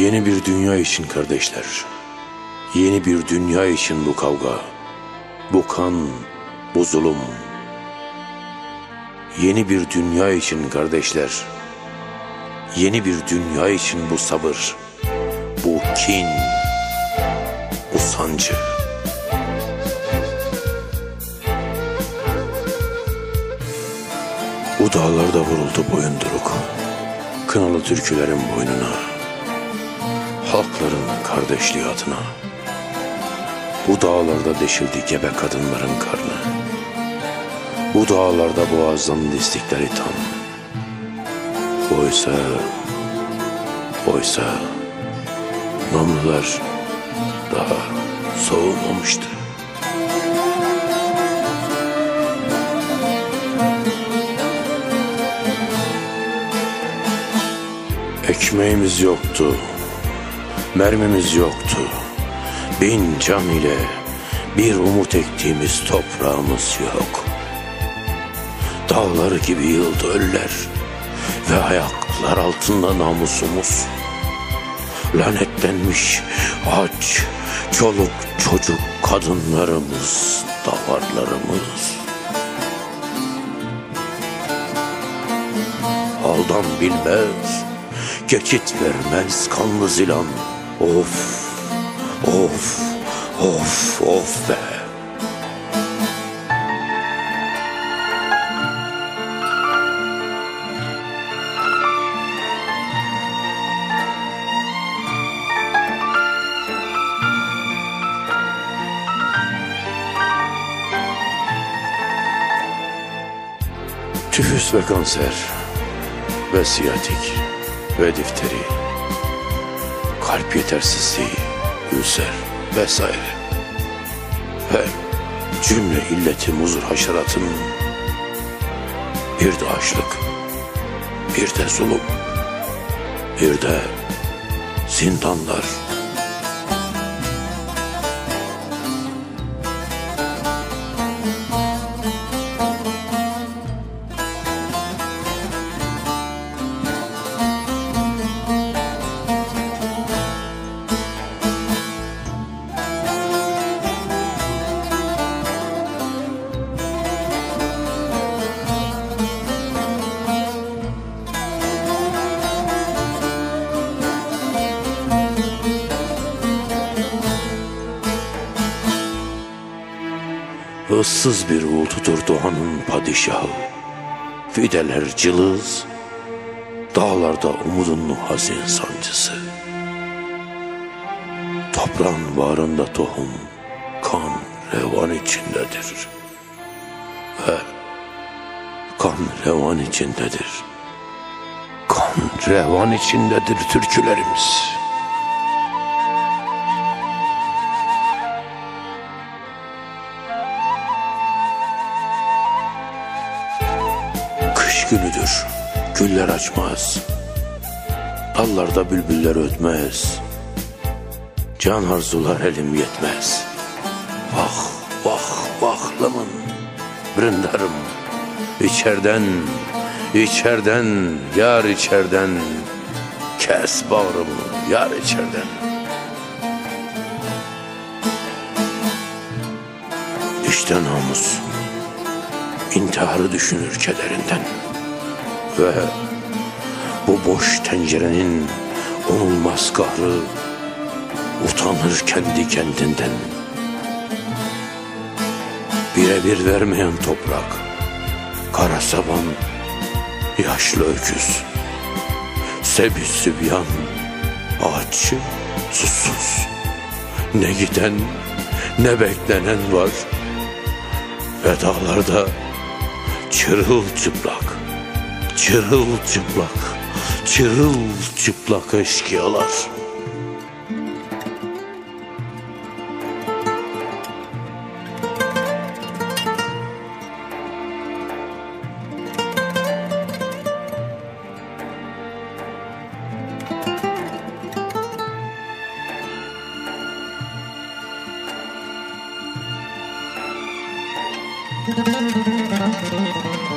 Yeni bir dünya için kardeşler. Yeni bir dünya için bu kavga. Bu kan, bu zulüm. Yeni bir dünya için kardeşler. Yeni bir dünya için bu sabır. Bu kin. Bu sancı. Bu dağlarda vuruldu boyunduruk. Kınalı türkülerin boynuna. Halkların kardeşliği adına. Bu dağlarda deşildi gebe kadınların karnı. Bu dağlarda boğazdan dizdikleri tam. Oysa, oysa namlular daha soğumamıştı. Ekmeğimiz yoktu, mermimiz yoktu. Bin can ile bir umut ektiğimiz toprağımız yok. Dağlar gibi yıldı öller ve ayaklar altında namusumuz. Lanetlenmiş aç, çoluk çocuk kadınlarımız, davarlarımız. Aldan bilmez, geçit vermez kanlı zilan. Of, of, of, of be. Tüfüs ve kanser ve siyatik ve difteri, kalp yetersizliği, ülser vesaire ve cümle illeti muzur haşeratın bir de açlık, bir de zulüm, bir de zindanlar. Issız bir ulutudur doğanın padişahı. Fideler cılız, dağlarda umudunlu hazin sancısı. Toprağın bağrında tohum, kan revan içindedir. Ve kan revan içindedir. Kan revan içindedir türkülerimiz. Günüdür, güller açmaz. Dallarda bülbüller ötmez. Can arzular elim yetmez. Vah, vah, vahlımın brindarım. İçerden, içerden, yar içerden. Kes bağrımı, yar içerden. İşte namus intiharı düşünür kederinden. Ve bu boş tencerenin onulmaz kahrı utanır kendi kendinden. Birebir vermeyen toprak, kara saban, yaşlı öküz, sebi sübyan, aç, susuz. Ne giden ne beklenen var. Ve dağlarda çırılçıplak, çırılçıplak, çırılçıplak eşkıyalar. Thank you.